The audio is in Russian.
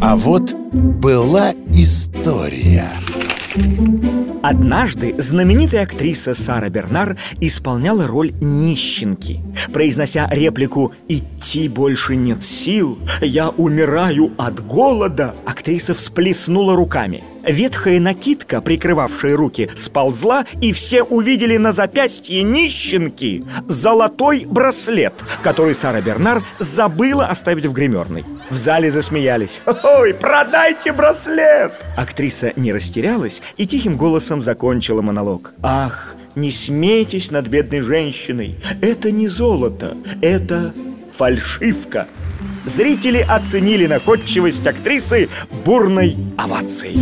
А вот была история. Однажды знаменитая актриса Сара Бернар исполняла роль нищенки Произнося реплику «Идти больше нет сил, я умираю от голода» Актриса всплеснула руками Ветхая накидка, прикрывавшая руки, сползла И все увидели на запястье нищенки Золотой браслет, который Сара Бернар забыла оставить в гримерной. В зале засмеялись. «Ой, продайте браслет!» Актриса не растерялась и тихим голосом закончила монолог. «Ах, не смейтесь над бедной женщиной! Это не золото, это фальшивка Зрители оценили находчивость актрисы бурной овацией